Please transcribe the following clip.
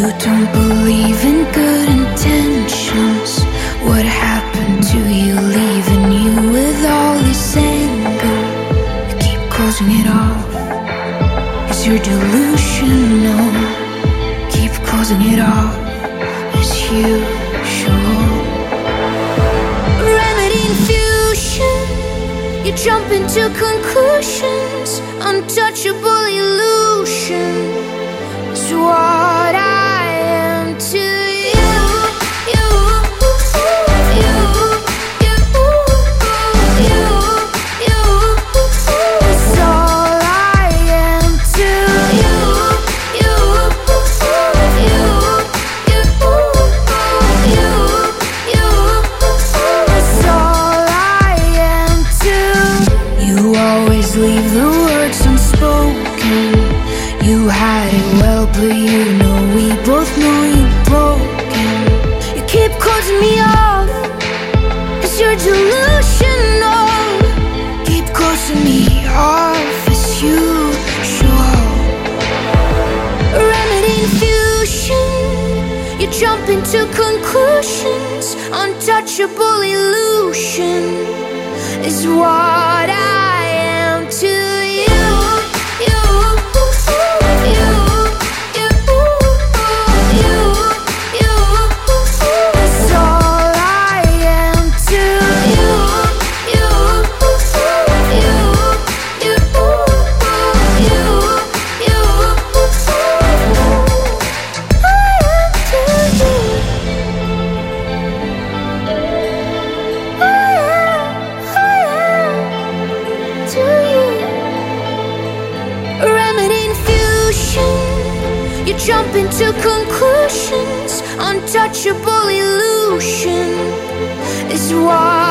don't believe in good intentions. What happened to you leaving you with all this anger? You keep closing it off. Is your delusional? Keep closing it off as usual. Remedy infusion. You jump into conclusions. Untouchable illusion You it well, but you know we both know you're broken. You keep closing me off. It's your delusional. Keep closing me off as usual. Remedy infusion. You jump into conclusions. Untouchable illusion infusion. You jump into conclusions. Untouchable illusion is I